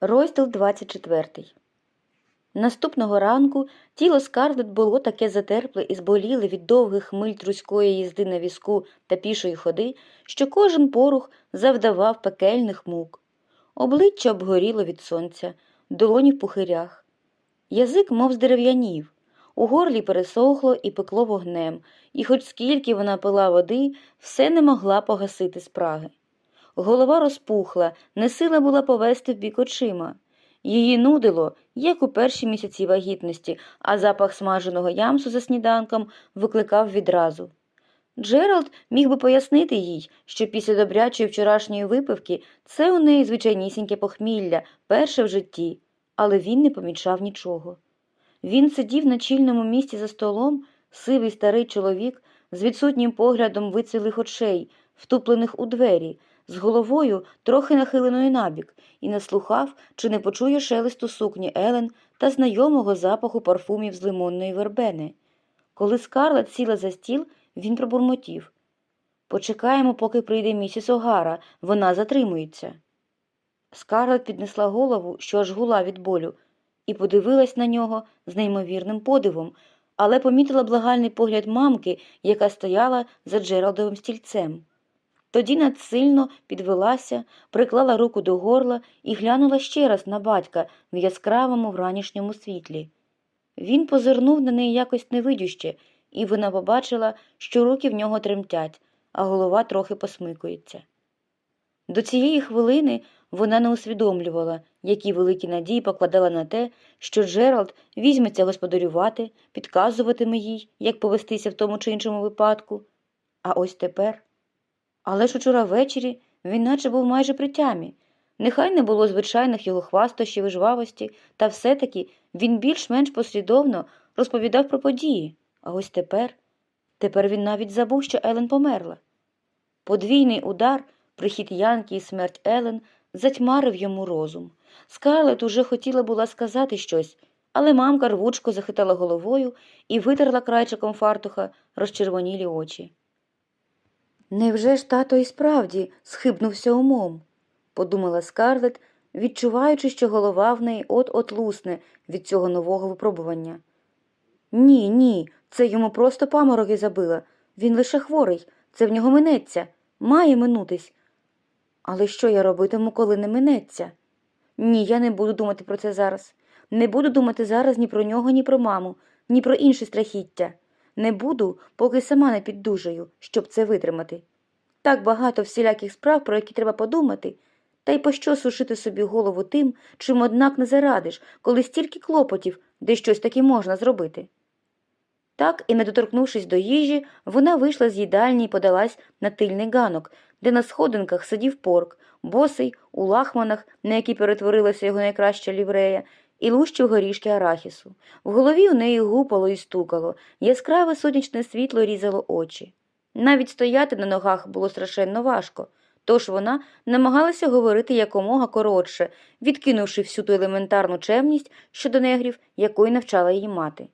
Розділ 24 Наступного ранку тіло Скарлет було таке затерпле і зболіле від довгих миль труської їзди на візку та пішої ходи, що кожен порух завдавав пекельних мук. Обличчя обгоріло від сонця, долоні в пухирях. Язик мов здерев'янів, у горлі пересохло і пекло вогнем, і хоч скільки вона пила води, все не могла погасити спраги. Голова розпухла, не сила була повести в бік очима. Її нудило, як у перші місяці вагітності, а запах смаженого ямсу за сніданком викликав відразу. Джеральд міг би пояснити їй, що після добрячої вчорашньої випивки це у неї звичайнісіньке похмілля, перше в житті, але він не помічав нічого. Він сидів на чільному місці за столом, сивий старий чоловік з відсутнім поглядом вицвілих очей, втуплених у двері, з головою трохи нахиленою набік, і не слухав, чи не почує шелесту сукні Елен та знайомого запаху парфумів з лимонної вербени. Коли Скарлет сіла за стіл, він пробурмотів. Почекаємо, поки прийде місіс Огара, вона затримується. Скарлет піднесла голову, що аж гула від болю, і подивилась на нього з неймовірним подивом, але помітила благальний погляд мамки, яка стояла за Джералдовим стільцем. Тоді надсильно підвелася, приклала руку до горла і глянула ще раз на батька в яскравому вранішньому світлі. Він позирнув на неї якось невидюще, і вона побачила, що руки в нього тремтять, а голова трохи посмикується. До цієї хвилини вона не усвідомлювала, які великі надії покладала на те, що Джеральд візьметься господарювати, підказуватиме їй, як повестися в тому чи іншому випадку. А ось тепер. Але ж учора ввечері він наче був майже при тямі. Нехай не було звичайних його хвастощів і жвавості, та все-таки він більш-менш послідовно розповідав про події. А ось тепер, тепер він навіть забув, що Елен померла. Подвійний удар, прихід Янки і смерть Елен затьмарив йому розум. Скарлет уже хотіла була сказати щось, але мамка рвучко захитала головою і витерла крайчиком фартуха розчервонілі очі. Невже ж тато і справді схибнувся умом? подумала Скарлет, відчуваючи, що голова в неї от-от лусне від цього нового випробування. Ні, ні, це йому просто памороки забила. Він лише хворий, це в нього минеться, має минутись. Але що я робитиму, коли не минеться? Ні, я не буду думати про це зараз. Не буду думати зараз ні про нього, ні про маму, ні про інші страхіття. Не буду, поки сама не піддужаю, щоб це витримати. Так багато всіляких справ, про які треба подумати, та й пощо сушити собі голову тим, чим однак не зарадиш, коли стільки клопотів, де щось таке можна зробити. Так і не доторкнувшись до їжі, вона вийшла з їдальні і подалась на тильний ганок, де на сходинках сидів порк, босий, у лахманах, на які перетворилася його найкраща ліврея, і лущив горішки арахісу. В голові у неї гупало і стукало, яскраве сонячне світло різало очі. Навіть стояти на ногах було страшенно важко, тож вона намагалася говорити якомога коротше, відкинувши всю ту елементарну чемність щодо негрів, якої навчала її мати.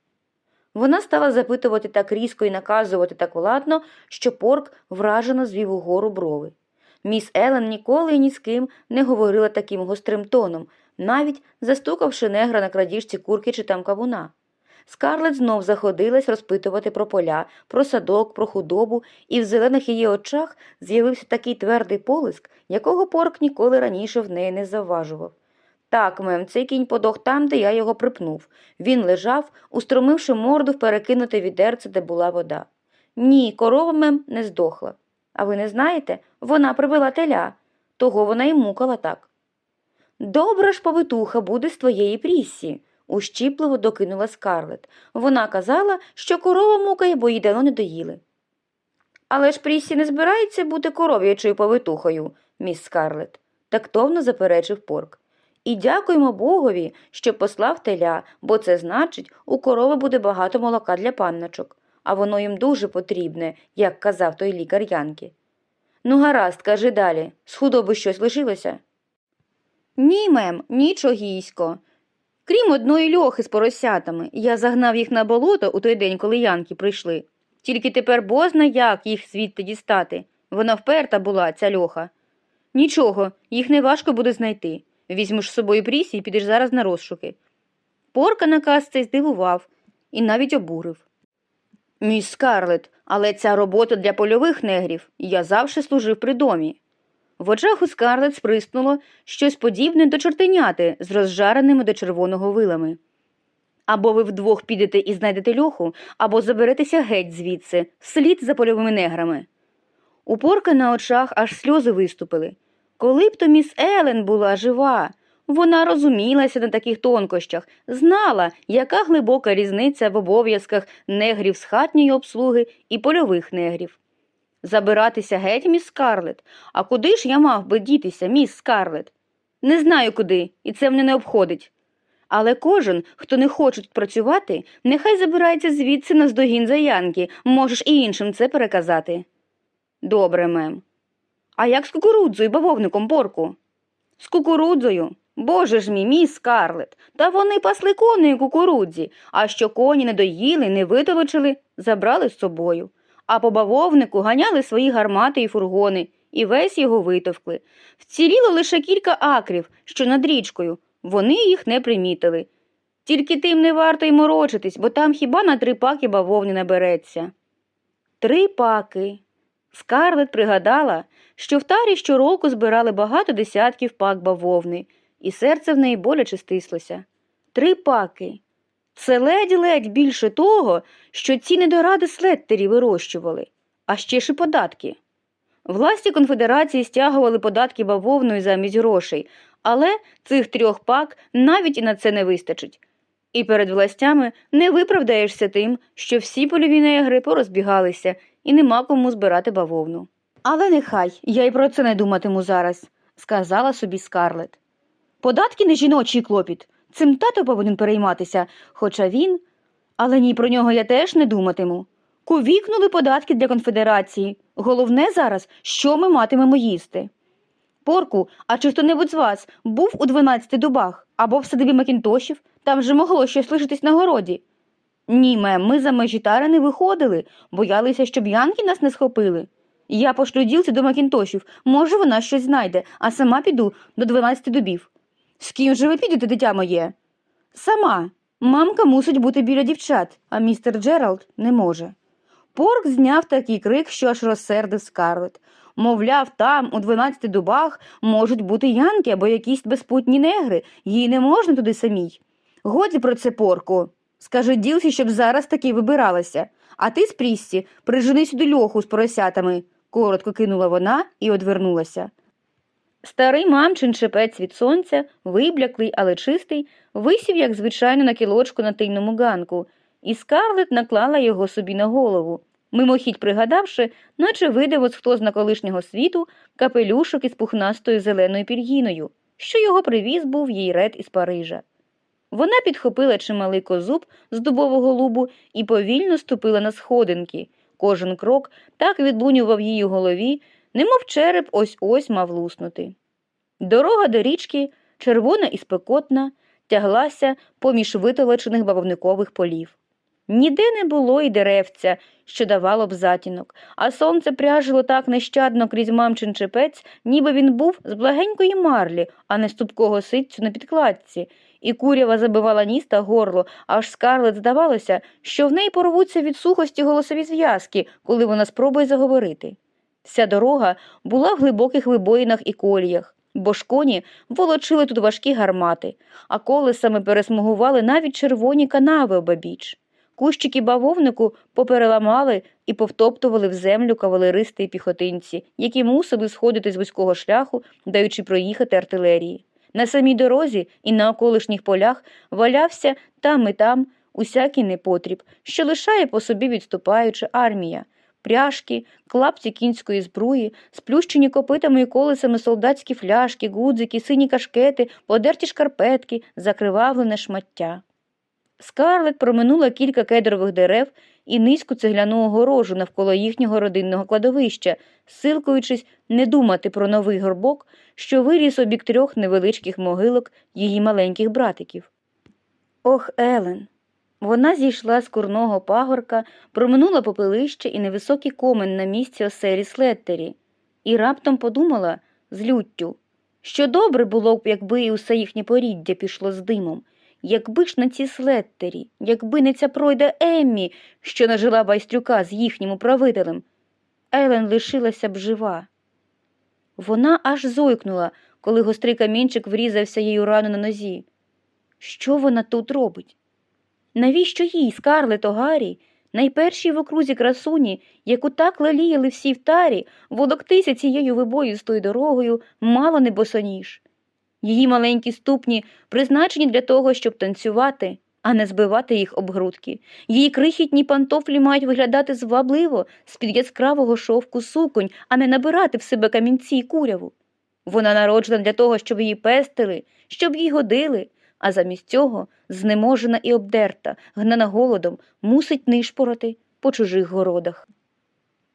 Вона стала запитувати так різко і наказувати так владно, що порк вражено звів угору брови. Міс Елен ніколи і ні з ким не говорила таким гострим тоном, навіть застукавши негра на крадіжці курки чи там кавуна. Скарлет знов заходилась розпитувати про поля, про садок, про худобу, і в зелених її очах з'явився такий твердий полиск, якого порк ніколи раніше в неї не завважував. Так, мем, цей кінь подох там, де я його припнув. Він лежав, устромивши морду в перекинуте відерце, де була вода. Ні, корова мем не здохла. А ви не знаєте, вона привела теля, того вона й мукала так. Добра ж повитуха буде з твоєї пріссі, ущіпливо докинула скарлет. Вона казала, що корова мукає, бо їй давно не доїли. Але ж пріссі не збирається бути коров'ячою повитухою, міс Скарлет, тактовно заперечив порк. І дякуємо Богові, що послав теля, бо це значить, у корови буде багато молока для панночок, а воно їм дуже потрібне, як казав той лікар Янки. Ну, гаразд, кажи далі, з худоби щось лишилося? Ні, мем, нічогісько. Крім одної льохи з поросятами, я загнав їх на болото у той день, коли янки прийшли. Тільки тепер бозна як їх звідти дістати. Вона вперта була, ця льоха. Нічого, їх неважко буде знайти. Візьмеш з собою Прісі і підеш зараз на розшуки. Порка наказ цей здивував і навіть обурив. Міс Скарлет, але ця робота для польових негрів. Я завжди служив при домі. В очах у Скарлет сприснуло щось подібне до чортеняти з розжареними до червоного вилами. Або ви вдвох підете і знайдете льоху, або заберетеся геть звідси, слід за польовими неграми. У порка на очах аж сльози виступили. Коли б то міс Елен була жива, вона розумілася на таких тонкощах, знала, яка глибока різниця в обов'язках негрів з хатньої обслуги і польових негрів. Забиратися геть, міс Скарлет. А куди ж я мав би дітися, міс Скарлет? Не знаю куди, і це мене не обходить. Але кожен, хто не хоче працювати, нехай забирається звідси на здогін за Янки, можеш і іншим це переказати. Добре, мем. А як з кукурудзою, бавовником порку? З кукурудзою? Боже ж мій, мій Скарлет, та вони пасли коней кукурудзі, а що коні не доїли, не витолочили, забрали з собою. А по бавовнику ганяли свої гармати і фургони, і весь його витовкли. Вціліло лише кілька акрів, що над річкою, вони їх не примітили. Тільки тим не варто й морочитись, бо там хіба на три паки бавовни набереться. Три паки. Скарлет пригадала, що в тарі щороку збирали багато десятків пак бавовни, і серце в неї боляче стислося. Три паки. Це ледь-ледь більше того, що ці недоради слеттері вирощували, а ще ж і податки. Власті конфедерації стягували податки бавовною замість грошей, але цих трьох пак навіть і на це не вистачить. І перед властями не виправдаєшся тим, що всі польові негри порозбігалися і нема кому збирати бавовну. Але нехай я й про це не думатиму зараз, сказала собі Скарлет. Податки не жіночий клопіт. Цим тато повинен перейматися, хоча він. Але ні про нього я теж не думатиму. Ковікнули податки для конфедерації. Головне зараз, що ми матимемо їсти. Порку, а чи хто-небудь з вас був у дванадцяти дубах або в садибі Макінтошів, там же могло щось лишитись на городі. Ні, мем, ми за межі тари не виходили, боялися, щоб янки нас не схопили. Я пошлю ділці до Макінтошів, може, вона щось знайде, а сама піду до дванадцяти дубів. З ким же ви підете, дитя моє? Сама. Мамка мусить бути біля дівчат, а містер Джеральд не може. Порк зняв такий крик, що аж розсердив скарлет. Мовляв, там, у дванадцяти дубах, можуть бути янки або якісь безпутні негри, їй не можна туди самій. Годі про це, порку. Скажи ділсі, щоб зараз таки вибиралася. А ти, Спріссі, прижени сюди льоху з поросятами, коротко кинула вона і одвернулася. Старий мамчин шепець від сонця, вибляклий, але чистий, висів, як звичайно, на кілочку на тильному ганку, і скарлет наклала його собі на голову, мимохідь пригадавши, наче видав хто з на колишнього світу капелюшок із пухнастою зеленою пір'їною, що його привіз був їй ред із Парижа. Вона підхопила чималий козуб з дубового лубу і повільно ступила на сходинки. Кожен крок так відлунював її голові, немов череп ось ось мав луснути. Дорога до річки, червона і спекотна, тяглася поміж витолочених бавовникових полів. Ніде не було й деревця, що давало б затінок, а сонце пряжило так нещадно крізь мамчин чепець, ніби він був з благенької марлі, а не з ситцю на підкладці, і курява забивала ніс та горло, аж скарлет здавалося, що в неї порвуться від сухості голосові зв'язки, коли вона спробує заговорити. Вся дорога була в глибоких вибоїнах і коліях, бо ж коні волочили тут важкі гармати, а колесами пересмугували навіть червоні канави обабіч. Кущики бавовнику попереламали і повтоптували в землю кавалеристи і піхотинці, які мусили сходити з вузького шляху, даючи проїхати артилерії. На самій дорозі і на околишніх полях валявся там і там усякий непотріб, що лишає по собі відступаюча армія. Пряжки, клапці кінської збруї, сплющені копитами і колесами солдатські фляшки, гудзики, сині кашкети, подерті шкарпетки, закривавлене шмаття. Скарлет проминула кілька кедрових дерев і низьку цегляну огорожу навколо їхнього родинного кладовища, силкуючись не думати про новий горбок, що виріс обік трьох невеличких могилок її маленьких братиків. Ох, Елен. Вона зійшла з курного пагорка, проминула попелище і невисокий комен на місці оселі Слеттері, і раптом подумала з люттю, що добре було б, якби і усе їхнє поріддя пішло з димом. Якби ж на ці слеттері, якби не ця пройда Еммі, що нажила байстрюка з їхнім управителем, Елен лишилася б жива. Вона аж зойкнула, коли гострий камінчик врізався їй у рану на нозі. Що вона тут робить? Навіщо їй, Скарлет Огарі, найпершій в окрузі красуні, яку так леліяли всі в тарі, волоктися цією вибоїстою дорогою, мало не босоніж? Її маленькі ступні призначені для того, щоб танцювати, а не збивати їх об грудки. Її крихітні пантофлі мають виглядати звабливо з-під яскравого шовку суконь, а не набирати в себе камінці й куряву. Вона народжена для того, щоб її пестили, щоб їй годили, а замість цього знеможена і обдерта, гнана голодом, мусить нишпорати по чужих городах.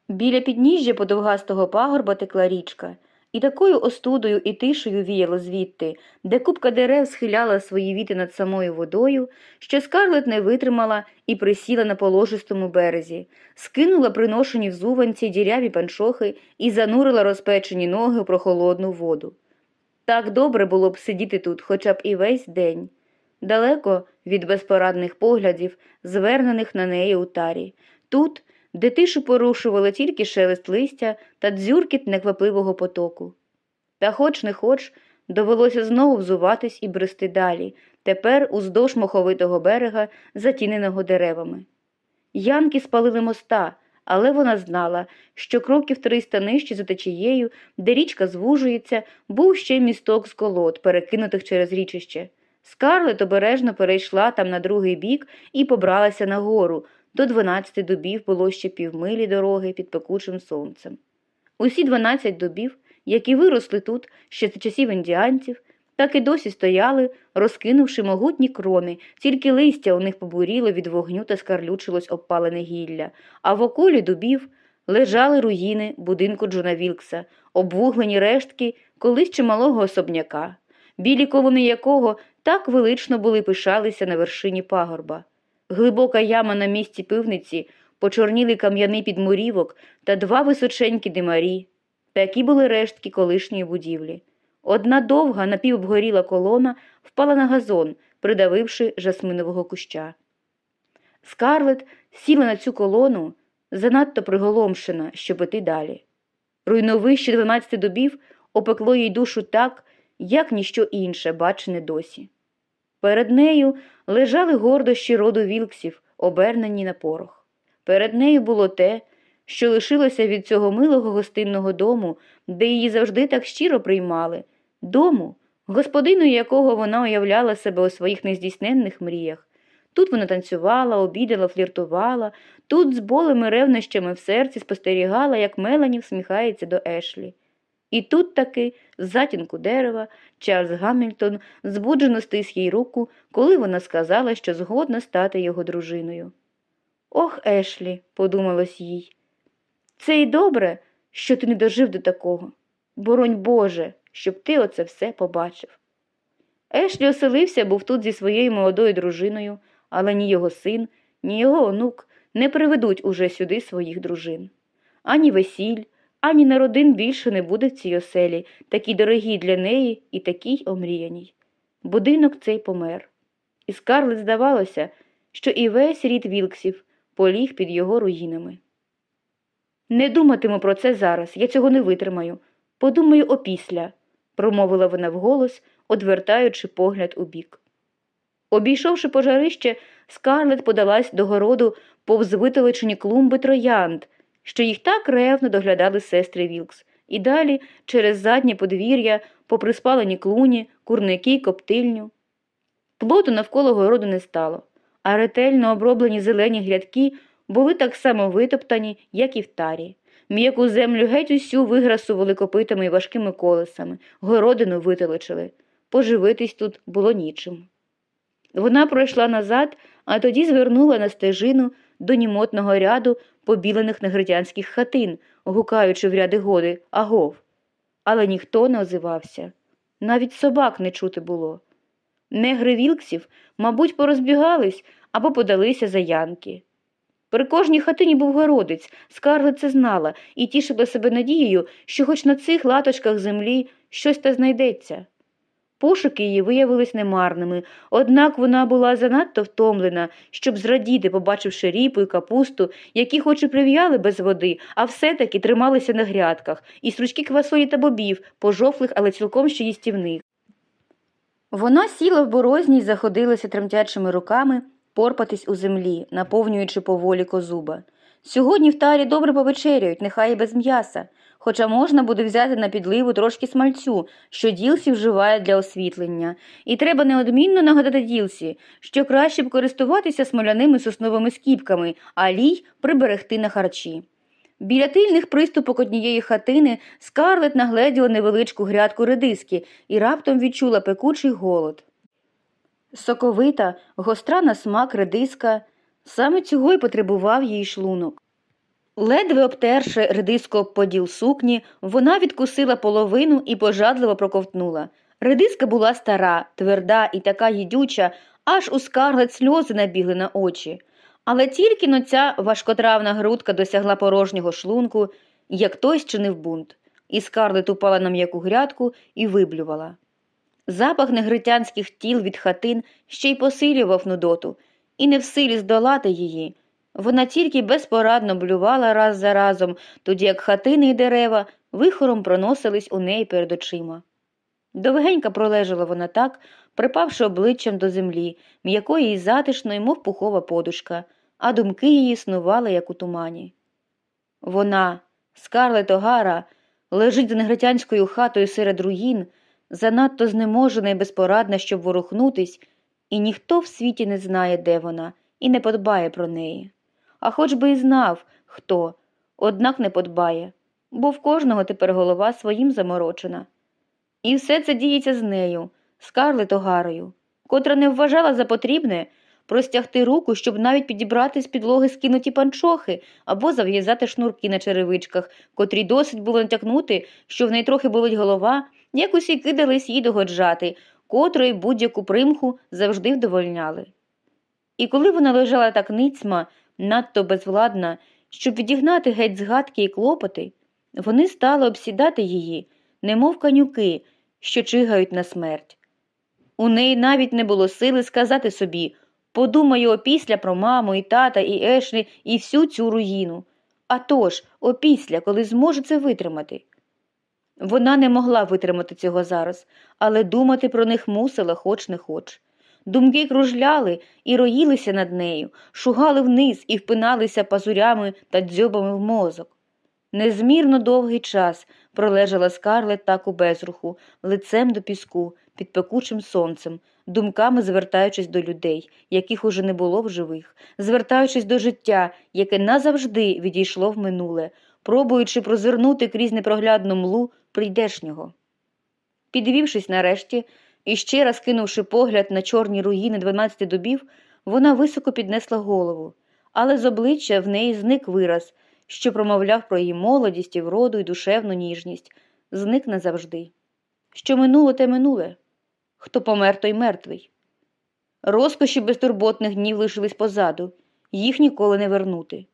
Біля підніжжя подовгастого пагорба текла річка, і такою остудою і тишею віяло звідти, де купка дерев схиляла свої віти над самою водою, що скарлет не витримала і присіла на положистому березі, скинула приношені взуванці діряві панчохи і занурила розпечені ноги у прохолодну воду. Так добре було б сидіти тут хоча б і весь день, далеко від безпорадних поглядів, звернених на неї у тарі, тут, де тишу порушували тільки шелест листя та дзюркіт неквапливого потоку. Та хоч не хоч, довелося знову взуватись і брести далі, тепер уздовж моховитого берега, затіненого деревами. Янки спалили моста, але вона знала, що кроків триста нижче за течією, де річка звужується, був ще місток з колод, перекинутих через річище. Скарлет обережно перейшла там на другий бік і побралася нагору. До дванадцяти дубів було ще півмилі дороги під пекучим сонцем. Усі дванадцять дубів, які виросли тут ще з часів індіанців, так і досі стояли, розкинувши могутні крони, тільки листя у них побуріло від вогню та скарлючилось обпалене гілля, а в околі дубів лежали руїни будинку Джона Вілкса, обвуглені рештки колись чималого особняка, білі колони якого так велично були пишалися на вершині пагорба. Глибока яма на місці пивниці, почорніли кам'яний підмурівок та два височенькі димарі. Такі були рештки колишньої будівлі. Одна довга напівобгоріла колона впала на газон, придавивши жасминового куща. Скарлет сіла на цю колону, занадто приголомшена, щоб іти далі. Руйновище дванадцяти добів опекло їй душу так, як ніщо інше, бачене досі. Перед нею лежали гордощі роду вілксів, обернені на порох. Перед нею було те, що лишилося від цього милого гостинного дому, де її завжди так щиро приймали, дому, господиною якого вона уявляла себе у своїх нездійсненних мріях. Тут вона танцювала, обідала, фліртувала, тут з болими ревнощами в серці спостерігала, як Мелані всміхається до Ешлі. І тут таки, в затінку дерева, Чарльз Гамільтон збуджено стис їй руку, коли вона сказала, що згодна стати його дружиною. Ох, Ешлі, подумалось їй, це й добре, що ти не дожив до такого. Боронь Боже, щоб ти оце все побачив. Ешлі оселився, був тут зі своєю молодою дружиною, але ні його син, ні його онук не приведуть уже сюди своїх дружин. Ані весіль, ані народин більше не буде в цій оселі, такій дорогій для неї і такій омріяній. Будинок цей помер. І Скарлет здавалося, що і весь рід Вілксів поліг під його руїнами. Не думатиму про це зараз, я цього не витримаю. Подумаю опісля, промовила вона вголос, одвертаючи погляд у бік. Обійшовши пожарище, скарлет подалась до городу повз витолочені клумби троянд, що їх так ревно доглядали сестри Вілкс, і далі через заднє подвір'я, попри спалені клуні, курники й коптильню. Плоту навколо городу не стало, а ретельно оброблені зелені грядки були так само витоптані, як і в тарі. М'яку землю геть усю виграсували копитами і важкими колесами, городину витолочили. Поживитись тут було нічим. Вона пройшла назад, а тоді звернула на стежину до німотного ряду побілених негритянських хатин, гукаючи в ряди годи агов. Але ніхто не озивався. Навіть собак не чути було. Негри вілксів, мабуть, порозбігались або подалися за янки. При кожній хатині був городець, скарлет це знала і тішила себе надією, що хоч на цих латочках землі щось та знайдеться. Пошуки її виявились немарними, однак вона була занадто втомлена, щоб зрадіти, побачивши ріпу і капусту, які хоч і прив'яли без води, а все-таки трималися на грядках, і стручки квасолі та бобів, пожовклих, але цілком ще їстівних. Вона сіла в борозні й заходилася тремтячими руками порпатись у землі, наповнюючи поволі козуба. Сьогодні в тарі добре повечеряють, нехай і без м'яса, хоча можна буде взяти на підливу трошки смальцю, що ділсі вживає для освітлення. І треба неодмінно нагадати ділсі, що краще б користуватися смоляними сосновими скіпками, а лій приберегти на харчі. Біля тильних приступок однієї хатини скарлет нагледіла невеличку грядку редиски і раптом відчула пекучий голод. Соковита, гостра на смак редиска, саме цього й потребував її шлунок. Ледве обтерши редиску об поділ сукні, вона відкусила половину і пожадливо проковтнула. Редиска була стара, тверда і така їдюча, аж у скарлет сльози набігли на очі. Але тільки но ця важкотравна грудка досягла порожнього шлунку, як той зчинив бунт, і скарлет упала на м'яку грядку і виблювала. Запах негритянських тіл від хатин ще й посилював нудоту, і не в силі здолати її. Вона тільки безпорадно блювала раз за разом, тоді як хатини й дерева вихором проносились у неї перед очима. Довгенька пролежала вона так, припавши обличчям до землі, м'якої й затишної, мов пухова подушка, а думки її снували, як у тумані. Вона, Скарлет Огара, лежить за негритянською хатою серед руїн, занадто знеможена і безпорадна, щоб ворухнутись, і ніхто в світі не знає, де вона, і не подбає про неї. А хоч би і знав, хто, однак не подбає, бо в кожного тепер голова своїм заморочена. І все це діється з нею, Скарлет Огарою, котра не вважала за потрібне простягти руку, щоб навіть підібрати з підлоги скинуті панчохи або зав'язати шнурки на черевичках, котрі досить було натякнути, що в неї трохи болить голова, як усі кидались їй догоджати, котрої будь-яку примху завжди вдовольняли. І коли вона лежала так ницьма, надто безвладна, щоб відігнати геть згадки і клопоти, вони стали обсідати її, немов канюки, що чигають на смерть. У неї навіть не було сили сказати собі подумаю опісля про маму і тата, і Ешлі, і всю цю руїну. А тож, опісля, коли зможе це витримати. Вона не могла витримати цього зараз, але думати про них мусила, хоч не хоч. Думки кружляли і роїлися над нею, шугали вниз і впиналися пазурями та дзьобами в мозок. Незмірно довгий час пролежала скарлет так у безруху, лицем до піску, під пекучим сонцем, думками звертаючись до людей, яких уже не було в живих, звертаючись до життя, яке назавжди відійшло в минуле, пробуючи прозирнути крізь непроглядну млу прийдешнього. Підвівшись нарешті і ще раз кинувши погляд на чорні руїни дванадцяти дубів, вона високо піднесла голову, але з обличчя в неї зник вираз, що промовляв про її молодість і вроду і душевну ніжність, зник назавжди. Що минуло, те минуле. Хто помер, той мертвий. Розкоші безтурботних днів лишились позаду, їх ніколи не вернути.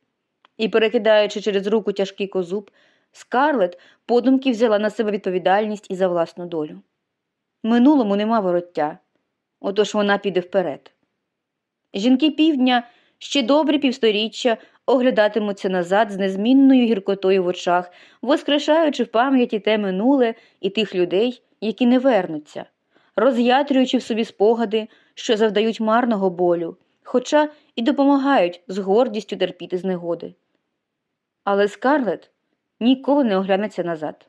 І, перекидаючи через руку тяжкий козуб, Скарлет подумки взяла на себе відповідальність і за власну долю. Минулому нема вороття, отож вона піде вперед. Жінки півдня ще добрі півсторіччя оглядатимуться назад з незмінною гіркотою в очах, воскрешаючи в пам'яті те минуле і тих людей, які не вернуться, роз'ятрюючи в собі спогади, що завдають марного болю, хоча і допомагають з гордістю терпіти знегоди. Але Скарлет ніколи не оглянеться назад.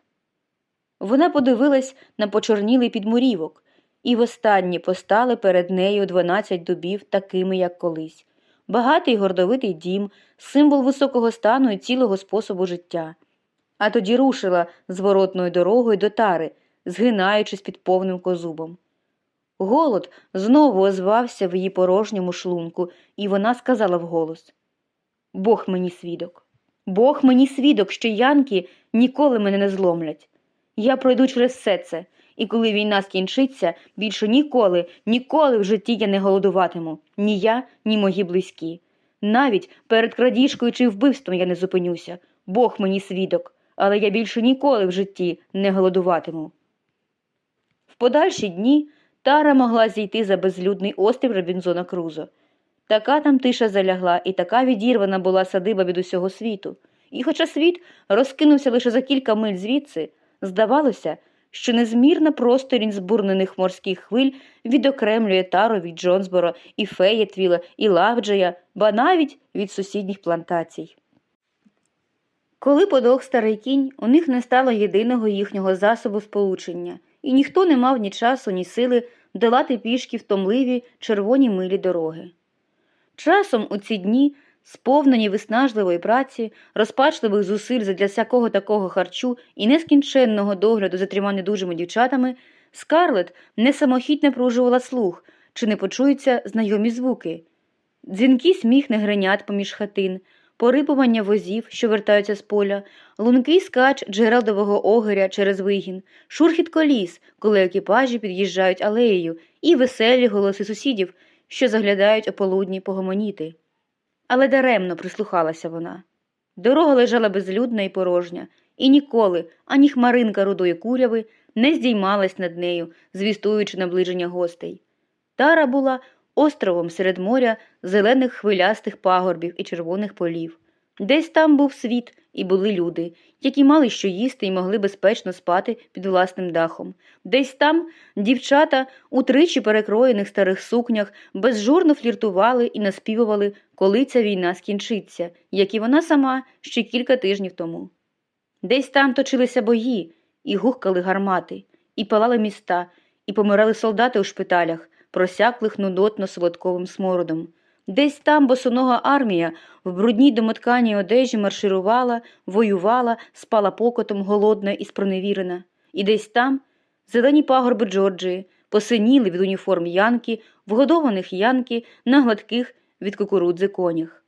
Вона подивилась на почорнілий підмурівок, і востаннє постали перед нею дванадцять дубів, такими, як колись, багатий гордовитий дім, символ високого стану і цілого способу життя. А тоді рушила зворотною дорогою до тари, згинаючись під повним козубом. Голод знову озвався в її порожньому шлунку, і вона сказала вголос Бог мені свідок. Бог мені свідок, що янки ніколи мене не зломлять. Я пройду через все це, і коли війна скінчиться, більше ніколи, ніколи в житті я не голодуватиму ні я, ні мої близькі. Навіть перед крадіжкою чи вбивством я не зупинюся. Бог мені свідок, але я більше ніколи в житті не голодуватиму. В подальші дні Тара могла зійти за безлюдний острів Робінзона Крузо. Така там тиша залягла, і така відірвана була садиба від усього світу. І хоча світ розкинувся лише за кілька миль звідси, здавалося, що незмірна просторінь збурнених морських хвиль відокремлює тару від Джонсборо і Феєтвіла, і Лавджея, ба навіть від сусідніх плантацій. Коли подох старий кінь, у них не стало єдиного їхнього засобу сполучення, і ніхто не мав ні часу, ні сили долати пішки втомливі червоні милі дороги. Часом у ці дні, сповнені виснажливої праці, розпачливих зусиль задля всякого такого харчу і нескінченного догляду за трьома недужими дівчатами, Скарлет несамохідь напружувала слух, чи не почуються знайомі звуки. Дзвінки сміх негренят поміж хатин, порипування возів, що вертаються з поля, лункий скач Джералдового огиря через вигін, шурхіт коліс, коли екіпажі під'їжджають алеєю, і веселі голоси сусідів, що заглядають ополудні погомоніти. Але даремно прислухалася вона. Дорога лежала безлюдна і порожня, і ніколи ані хмаринка рудої куряви не здіймалась над нею, звістуючи наближення гостей. Тара була островом серед моря зелених хвилястих пагорбів і червоних полів. Десь там був світ і були люди, які мали що їсти і могли безпечно спати під власним дахом. Десь там дівчата у тричі перекроєних старих сукнях безжурно фліртували і наспівували, коли ця війна скінчиться, як і вона сама ще кілька тижнів тому. Десь там точилися бої, і гухкали гармати, і палали міста, і помирали солдати у шпиталях, просяклих нудотно солодковим смородом. Десь там босонога армія в брудній домотканій одежі марширувала, воювала, спала покотом голодна і спроневірена. І десь там зелені пагорби Джорджії, посиніли від уніформ янки, вгодованих янки на гладких від кукурудзи конях.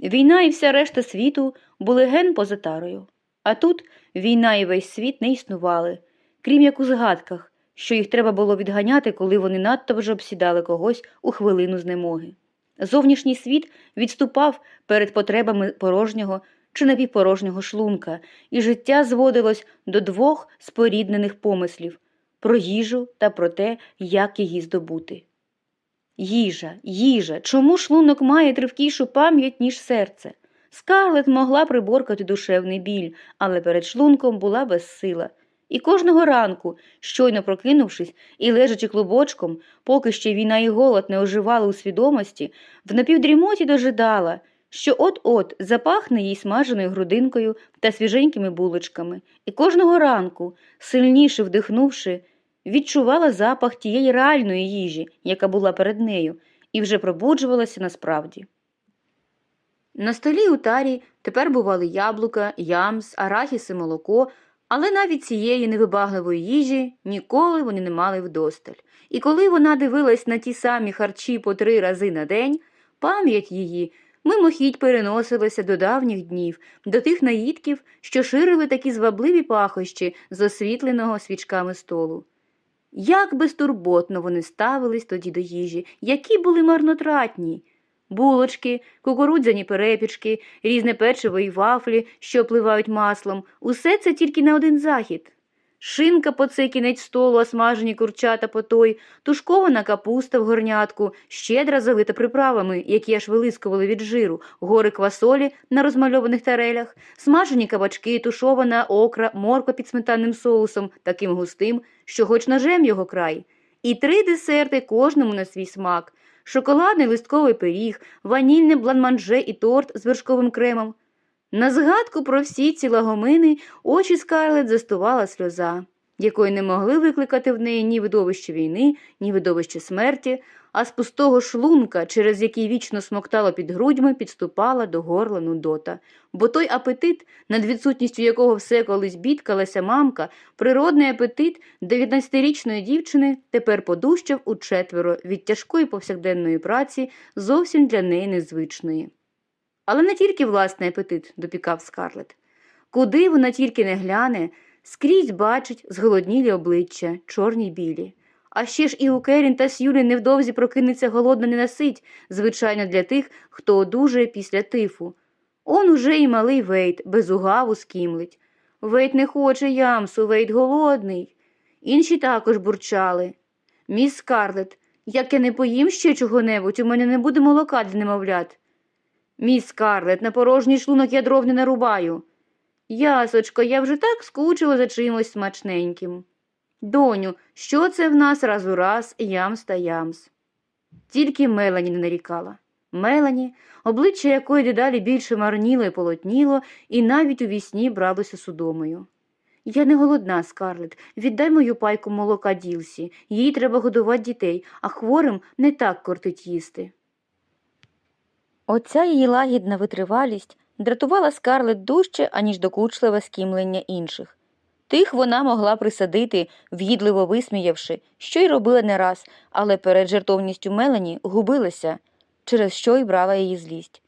Війна і вся решта світу були ген поза тарою. А тут війна і весь світ не існували, крім як у згадках, що їх треба було відганяти, коли вони надто вже обсідали когось у хвилину знемоги. Зовнішній світ відступав перед потребами порожнього чи напівпорожнього шлунка, і життя зводилось до двох споріднених помислів про їжу та про те, як її здобути. Їжа, їжа, чому шлунок має тривкішу пам'ять, ніж серце? Скарлет могла приборкати душевний біль, але перед шлунком була безсила. І кожного ранку, щойно прокинувшись і лежачи клубочком, поки ще війна і голод не оживали у свідомості, в напівдрімоті дожидала, що от-от запахне їй смаженою грудинкою та свіженькими булочками, і кожного ранку, сильніше вдихнувши, відчувала запах тієї реальної їжі, яка була перед нею, і вже пробуджувалася насправді. На столі у тарі тепер бували яблука, ямс, арахіс і молоко, але навіть цієї невибагливої їжі ніколи вони не мали вдосталь. І коли вона дивилась на ті самі харчі по три рази на день, пам'ять її мимохідь переносилася до давніх днів, до тих наїдків, що ширили такі звабливі пахощі з освітленого свічками столу. Як безтурботно вони ставились тоді до їжі, які були марнотратні булочки, кукурудзяні перепічки, різне печиво і вафлі, що опливають маслом, усе це тільки на один захід. Шинка по цей кінець столу, осмажені курчата по той, тушкована капуста в горнятку, щедра залита приправами, які аж вилискували від жиру, гори квасолі на розмальованих тарелях, смажені кабачки, тушована окра, морква під сметанним соусом, таким густим, що хоч ножем його край, і три десерти кожному на свій смак шоколадний листковий пиріг, ванільне бланманже і торт з вершковим кремом. На згадку про всі ці лагомини очі Скарлет застувала сльоза, якої не могли викликати в неї ні видовище війни, ні видовище смерті, а з пустого шлунка, через який вічно смоктало під грудьми, підступала до горла Нудота. Бо той апетит, над відсутністю якого все колись бідкалася мамка, природний апетит 19-річної дівчини тепер подущав у четверо від тяжкої повсякденної праці, зовсім для неї незвичної. Але не тільки власний апетит допікав скарлет. Куди вона тільки не гляне, скрізь бачить зголоднілі обличчя, чорні білі. А ще ж і у Керін та Сюлі невдовзі прокинеться голодна ненасить, звичайно, для тих, хто одужує після тифу. Он уже і малий Вейт без угаву скімлить. Вейт не хоче ямсу, Вейт голодний. Інші також бурчали. Міс Скарлет, як я не поїм ще чого-небудь, у мене не буде молока для немовлят. Міс Скарлет, на порожній шлунок я дров не нарубаю. Ясочко, я вже так скучила за чимось смачненьким. Доню, що це в нас раз у раз ямс та ямс? Тільки Мелані не нарікала. Мелані, обличчя якої дедалі більше марніло і полотніло, і навіть у вісні бралося судомою. Я не голодна, Скарлет. Віддай мою пайку молока Ділсі. Їй треба годувати дітей, а хворим не так кортить їсти. Оця її лагідна витривалість дратувала скарлет дужче, аніж докучливе скімлення інших. Тих вона могла присадити, в'їдливо висміявши, що й робила не раз, але перед жертовністю Мелані губилася, через що й брала її злість.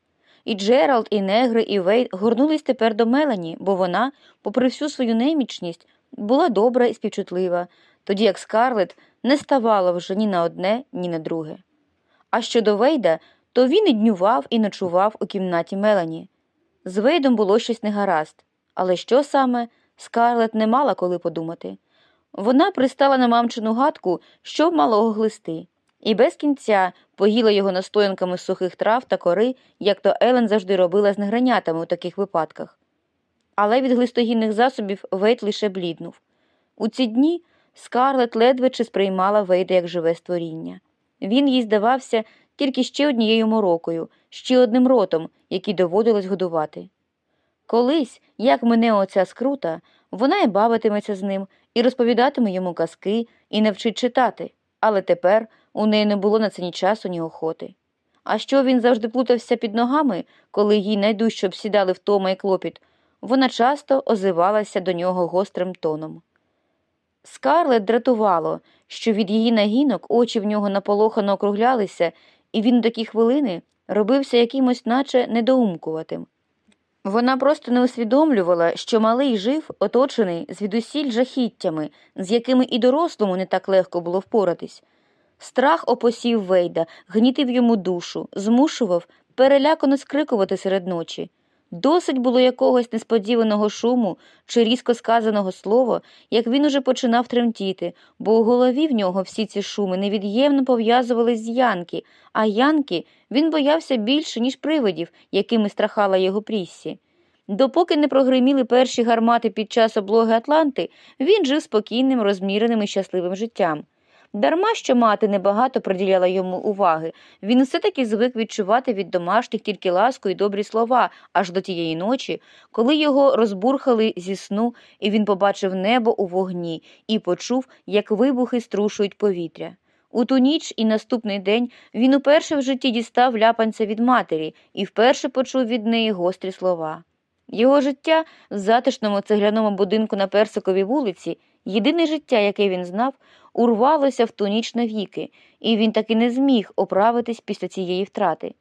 І Джеральд, і Негри, і Вейт горнулись тепер до Мелані, бо вона, попри всю свою немічність, була добра і співчутлива, тоді як Скарлет не ставала вже ні на одне, ні на друге. А щодо Вейда, то він і днював, і ночував у кімнаті Мелані. З Вейдом було щось негаразд, але що саме, Скарлет не мала коли подумати. Вона пристала на мамчину гадку, що малого глисти, і без кінця поїла його настоянками сухих трав та кори, як то Елен завжди робила з негранятами у таких випадках. Але від глистогінних засобів Вейд лише бліднув. У ці дні Скарлет ледве чи сприймала Вейда як живе створіння. Він їй здавався тільки ще однією морокою, ще одним ротом, який доводилось годувати. Колись, як мине оця скрута, вона і бавитиметься з ним, і розповідатиме йому казки, і навчить читати, але тепер у неї не було на це ні часу, ні охоти. А що він завжди плутався під ногами, коли їй найдужче обсідали втома і клопіт, вона часто озивалася до нього гострим тоном. Скарлет дратувало, що від її нагінок очі в нього наполохано округлялися, і він у такі хвилини робився якимось наче недоумкуватим. Вона просто не усвідомлювала, що малий жив, оточений звідусіль жахіттями, з якими і дорослому не так легко було впоратись. Страх опосів Вейда, гнітив йому душу, змушував перелякано скрикувати серед ночі. Досить було якогось несподіваного шуму чи різко сказаного слова, як він уже починав тремтіти, бо у голові в нього всі ці шуми невід'ємно пов'язувались з Янки, а Янки він боявся більше, ніж привидів, якими страхала його пріссі. Допоки не прогриміли перші гармати під час облоги Атланти, він жив спокійним, розміреним і щасливим життям. Дарма що мати небагато приділяла йому уваги, він все таки звик відчувати від домашніх тільки ласку і добрі слова аж до тієї ночі, коли його розбурхали зі сну, і він побачив небо у вогні і почув, як вибухи струшують повітря. У ту ніч і наступний день він уперше в житті дістав ляпанця від матері і вперше почув від неї гострі слова. Його життя в затишному цегляному будинку на Персиковій вулиці, єдине життя, яке він знав, урвалося в ту ніч навіки, і він таки не зміг оправитись після цієї втрати.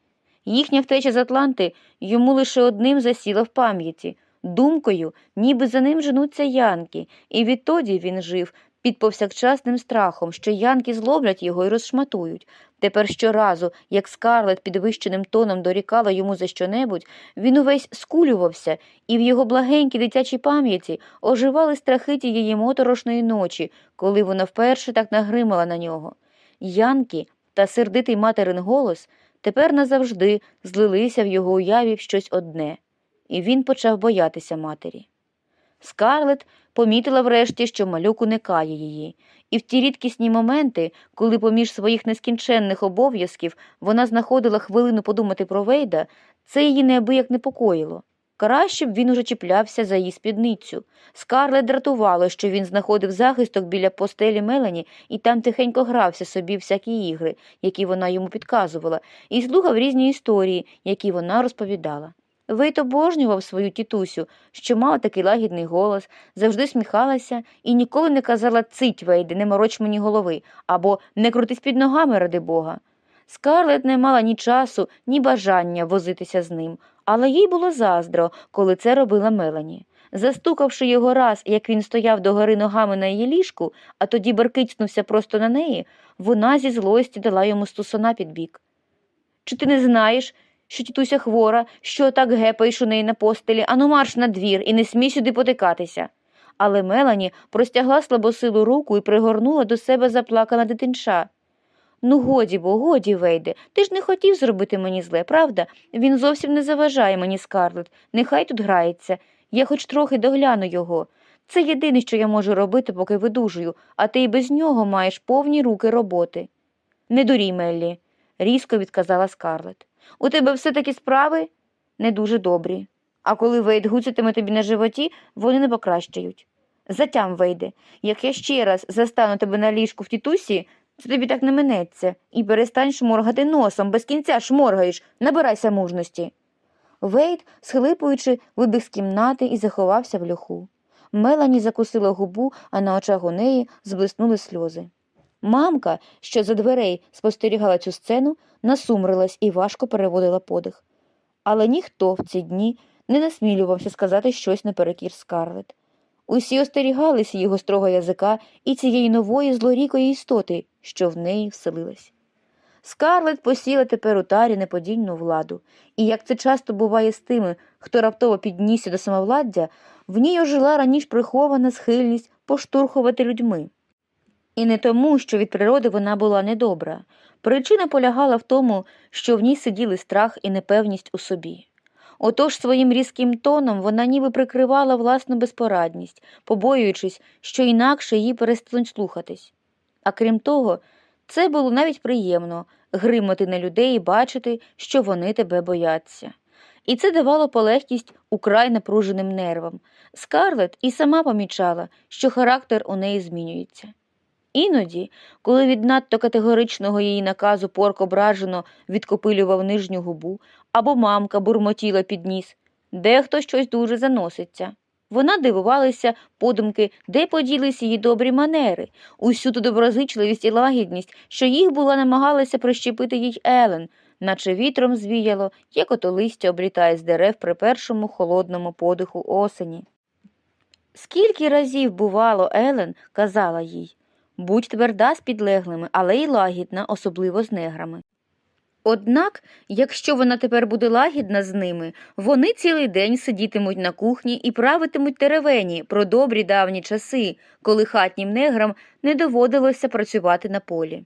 Їхня втеча з Атланти йому лише одним засіла в пам'яті, думкою, ніби за ним женуться янки, і відтоді він жив під повсякчасним страхом, що янки зловлять його і розшматують. Тепер щоразу, як скарлет підвищеним тоном дорікала йому за щонебудь, він увесь скулювався, і в його благенькій дитячій пам'яті оживали страхи тієї моторошної ночі, коли вона вперше так нагримала на нього. Янки та сердитий материн голос тепер назавжди злилися в його уяві в щось одне, і він почав боятися матері. Скарлет помітила врешті, що малюк уникає її, і в ті рідкісні моменти, коли поміж своїх нескінченних обов'язків вона знаходила хвилину подумати про Вейда, це її неабияк непокоїло. Краще б він уже чіплявся за її спідницю. Скарлет дратувало, що він знаходив захисток біля постелі Мелані і там тихенько грався собі всякі ігри, які вона йому підказувала, і слухав різні історії, які вона розповідала. Вейт обожнював свою тітусю, що мала такий лагідний голос, завжди сміхалася і ніколи не казала цить Вейде, не мороч мені голови, або не крутись під ногами, ради Бога. Скарлет не мала ні часу, ні бажання возитися з ним, але їй було заздро, коли це робила Мелані. Застукавши його раз, як він стояв догори ногами на її ліжку, а тоді беркицнувся просто на неї, вона зі злості дала йому стусона під бік. Чи ти не знаєш, що тітуся хвора, що так гепаєш у неї на постелі, ану марш на двір і не смій сюди потикатися. але Мелані простягла слабосилу руку і пригорнула до себе заплакана дитинча. Ну, годі бо, годі, Вейде, ти ж не хотів зробити мені зле, правда? Він зовсім не заважає мені, Скарлет. Нехай тут грається. Я хоч трохи догляну його. Це єдине, що я можу робити, поки видужую, а ти й без нього маєш повні руки роботи. Не дурій, Меллі, різко відказала Скарлет. У тебе все таки справи не дуже добрі. А коли Вейд гуцятиме тобі на животі, вони не покращають. Затям, Вейде, як я ще раз застану тебе на ліжку в тітусі, це тобі так не минеться, і перестань шморгати носом, без кінця шморгаєш, набирайся мужності. Вейд, схлипуючи, вибіг з кімнати і заховався в льоху. Мелані закусила губу, а на очах у неї зблиснули сльози. Мамка, що за дверей спостерігала цю сцену, насумрилась і важко переводила подих. Але ніхто в ці дні не насмілювався сказати щось наперекір Скарлет. Усі остерігалися його строго язика і цієї нової злорікої істоти, що в неї вселилась. Скарлет посіла тепер у тарі неподільну владу, і, як це часто буває з тими, хто раптово піднісся до самовладдя, в ній ожила раніше прихована схильність поштурхувати людьми. І не тому, що від природи вона була недобра. Причина полягала в тому, що в ній сиділи страх і непевність у собі. Отож своїм різким тоном вона ніби прикривала власну безпорадність, побоюючись, що інакше її перестануть слухатись. А крім того, це було навіть приємно гримати на людей і бачити, що вони тебе бояться. І це давало полегкість украй напруженим нервам. Скарлет і сама помічала, що характер у неї змінюється. Іноді, коли від надто категоричного її наказу порк ображено відкопилював нижню губу, або мамка бурмотіла під ніс, дехто щось дуже заноситься. Вона дивувалася подумки, де поділись її добрі манери, усю ту доброзичливість і лагідність, що їх була намагалася прищепити їй Елен, наче вітром звіяло, як ото листя облітає з дерев при першому холодному подиху осені. Скільки разів, бувало, Елен казала їй будь тверда з підлеглими, але й лагідна, особливо з неграми. Однак, якщо вона тепер буде лагідна з ними, вони цілий день сидітимуть на кухні і правитимуть теревені про добрі давні часи, коли хатнім неграм не доводилося працювати на полі.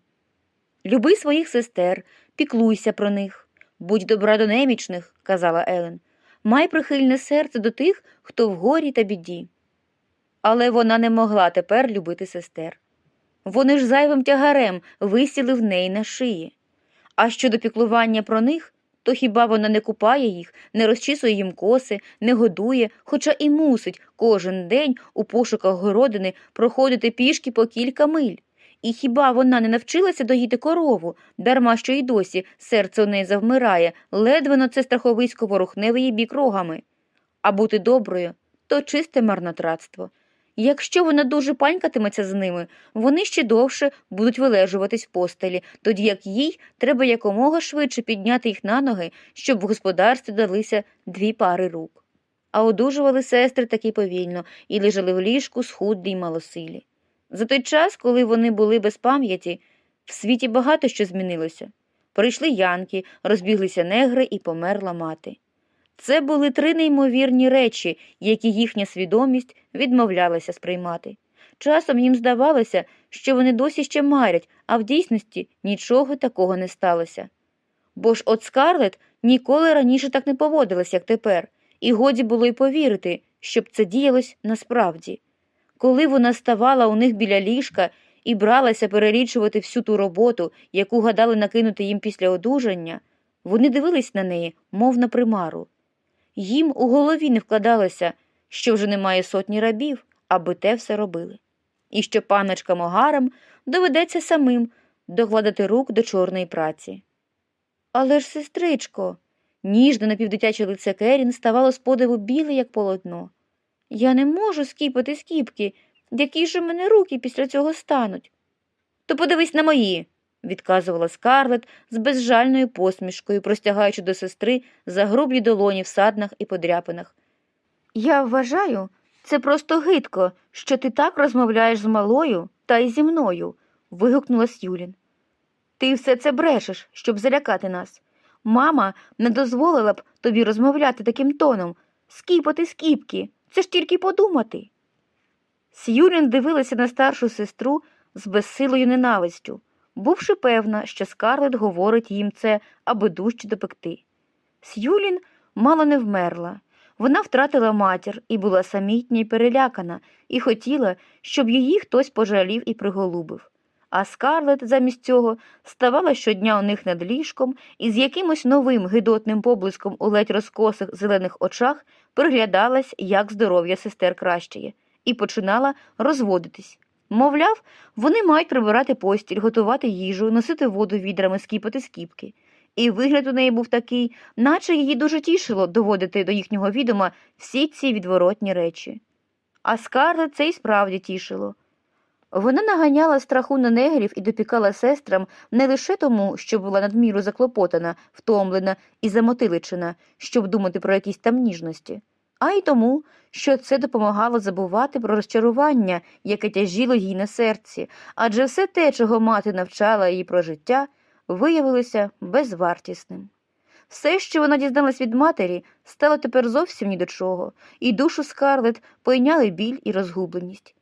Люби своїх сестер, піклуйся про них, будь добра до немічних, казала Елен. Май прихильне серце до тих, хто в горі та біді. Але вона не могла тепер любити сестер. Вони ж зайвим тягарем висіли в неї на шиї. А щодо піклування про них, то хіба вона не купає їх, не розчісує їм коси, не годує, хоча і мусить кожен день у пошуках городини проходити пішки по кілька миль. І хіба вона не навчилася доїти корову, дарма що й досі серце у неї завмирає, ледве на це страховисько ворухне в її бік рогами. А бути доброю то чисте марнотратство. Якщо вона дуже панькатиметься з ними, вони ще довше будуть вилежуватись в постелі, тоді як їй треба якомога швидше підняти їх на ноги, щоб в господарстві далися дві пари рук. А одужували сестри таки повільно і лежали в ліжку схудлі й малосилі. За той час, коли вони були без пам'яті, в світі багато що змінилося. Прийшли янки, розбіглися негри і померла мати. Це були три неймовірні речі, які їхня свідомість відмовлялася сприймати. Часом їм здавалося, що вони досі ще марять, а в дійсності нічого такого не сталося. Бо ж от Скарлет ніколи раніше так не поводилась, як тепер, і годі було й повірити, щоб це діялось насправді. Коли вона ставала у них біля ліжка і бралася перелічувати всю ту роботу, яку гадали накинути їм після одужання, вони дивились на неї, мов на примару. Їм у голові не вкладалося, що вже немає сотні рабів, аби те все робили, і що паночкам огарам доведеться самим докладати рук до чорної праці. Але ж, сестричко, ніжне напівдитяче лице Керін ставало з подиву біле, як полотно. Я не можу скіпати скіпки, які ж у мене руки після цього стануть. То подивись на мої, відказувала Скарлет з безжальною посмішкою, простягаючи до сестри загрублі долоні в саднах і подряпинах. Я вважаю, це просто гидко, що ти так розмовляєш з малою та й зі мною, вигукнула Сюлін. Ти все це брешеш, щоб залякати нас. Мама не дозволила б тобі розмовляти таким тоном, скіпати скіпки, це ж тільки подумати. Сьюлін дивилася на старшу сестру з безсилою ненавистю, бувши певна, що Скарлет говорить їм це, аби дужче допекти. Сьюлін мало не вмерла. Вона втратила матір і була самітня й перелякана, і хотіла, щоб її хтось пожалів і приголубив. А Скарлет замість цього ставала щодня у них над ліжком і з якимось новим гидотним поблиском у ледь розкосих зелених очах приглядалась, як здоров'я сестер кращає, і починала розводитись. Мовляв, вони мають прибирати постіль, готувати їжу, носити воду відрами, скіпати скіпки. І вигляд у неї був такий, наче її дуже тішило доводити до їхнього відома всі ці відворотні речі. А Скарлет це й справді тішило. Вона наганяла страху на негрів і допікала сестрам не лише тому, що була надміру заклопотана, втомлена і замотиличена, щоб думати про якісь там ніжності, а й тому, що це допомагало забувати про розчарування, яке тяжіло їй на серці, адже все те, чого мати навчала її про життя, виявилося безвартісним. Все, що вона дізналась від матері, стало тепер зовсім ні до чого, і душу Скарлет пойняли біль і розгубленість.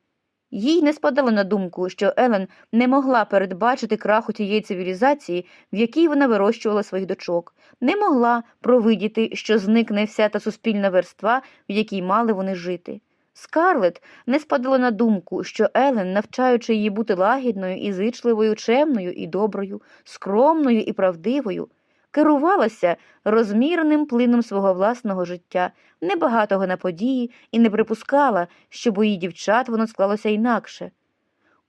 Їй не спадало на думку, що Елен не могла передбачити краху тієї цивілізації, в якій вона вирощувала своїх дочок, не могла провидіти, що зникне вся та суспільна верства, в якій мали вони жити. Скарлет не спадало на думку, що Елен, навчаючи її бути лагідною і зичливою, чемною і доброю, скромною і правдивою, керувалася розмірним плином свого власного життя, небагатого на події, і не припускала, щоб у її дівчат воно склалося інакше.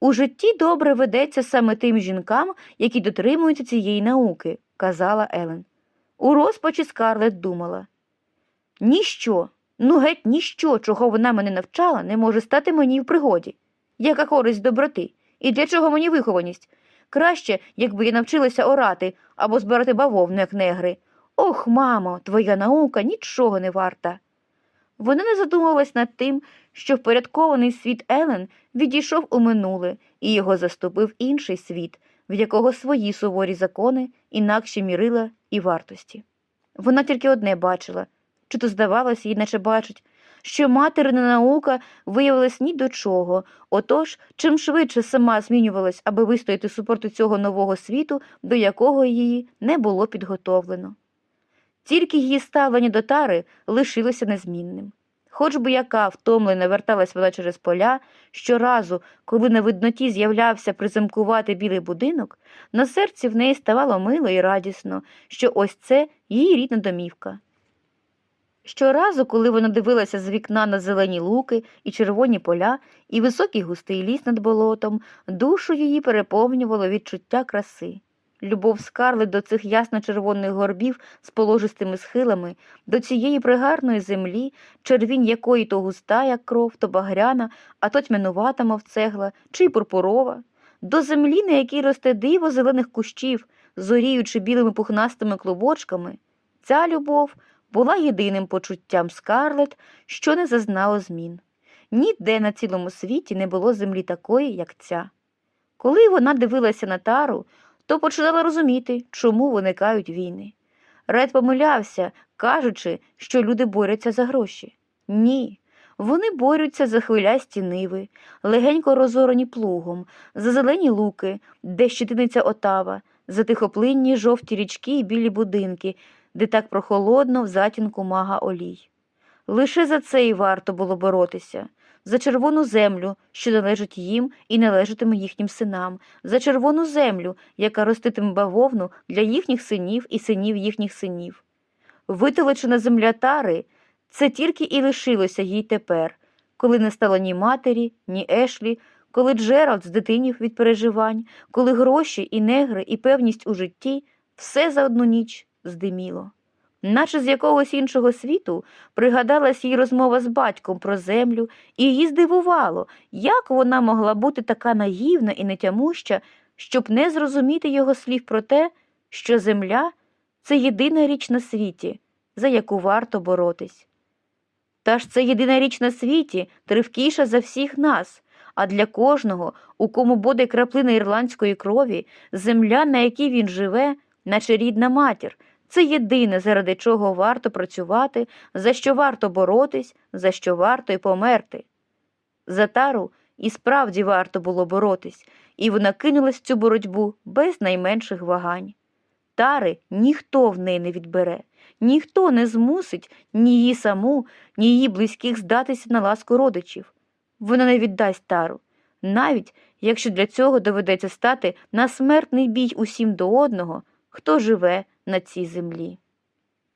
У житті добре ведеться саме тим жінкам, які дотримуються цієї науки, казала Елен. У розпачі Скарлет думала. Ніщо, ну геть ніщо, чого вона мене навчала, не може стати мені в пригоді. Яка користь доброти? І для чого мені вихованість? Краще, якби я навчилася орати або збирати бавовну, як негри. Ох, мамо, твоя наука нічого не варта. Вона не задумувалась над тим, що впорядкований світ Елен відійшов у минуле, і його заступив інший світ, в якого свої суворі закони інакші мірила і вартості. Вона тільки одне бачила, чи то здавалось їй, наче бачить, що материна наука виявилась ні до чого, отож, чим швидше сама змінювалась, аби вистояти супроти цього нового світу, до якого її не було підготовлено. Тільки її ставлення до тари лишилося незмінним. Хоч би яка втомлена верталась вона через поля, щоразу, коли на видноті з'являвся приземкувати білий будинок, на серці в неї ставало мило і радісно, що ось це її рідна домівка. Щоразу, коли вона дивилася з вікна на зелені луки і червоні поля, і високий густий ліс над болотом, душу її переповнювало відчуття краси. Любов Скарлет до цих ясно-червоних горбів з положистими схилами, до цієї пригарної землі, червінь якої то густа, як кров, то багряна, а то тьмянувата, мов цегла, чи й пурпурова, до землі, на якій росте диво зелених кущів, зоріючи білими пухнастими клубочками. Ця любов була єдиним почуттям Скарлет, що не зазнало змін. Ніде на цілому світі не було землі такої, як ця. Коли вона дивилася на тару, то починала розуміти, чому виникають війни. Ред помилявся, кажучи, що люди борються за гроші. Ні. Вони борються за хвилясті ниви, легенько розорані плугом, за зелені луки, де щетиниться отава, за тихоплинні жовті річки і білі будинки, де так прохолодно в затінку мага олій. Лише за це й варто було боротися за червону землю, що належить їм і належатиме їхнім синам, за червону землю, яка роститиме бавовну для їхніх синів і синів їхніх синів. Витолочена земля тари це тільки і лишилося їй тепер, коли не стало ні матері, ні Ешлі, коли Джеральд здитинів від переживань, коли гроші і негри, і певність у житті все за одну ніч здиміло. Наче з якогось іншого світу пригадалась їй розмова з батьком про землю, і її здивувало, як вона могла бути така наївна і нетямуща, щоб не зрозуміти його слів про те, що земля це єдина річ на світі, за яку варто боротись. Та ж це єдина річ на світі, тривкіша за всіх нас, а для кожного, у кому буде краплина ірландської крові, земля, на якій він живе, наче рідна матір. Це єдине, заради чого варто працювати, за що варто боротись, за що варто й померти. За тару і справді варто було боротись, і вона кинулась в цю боротьбу без найменших вагань. Тари ніхто в неї не відбере, ніхто не змусить ні її саму, ні її близьких здатися на ласку родичів. Вона не віддасть тару, навіть якщо для цього доведеться стати на смертний бій усім до одного, хто живе на цій землі.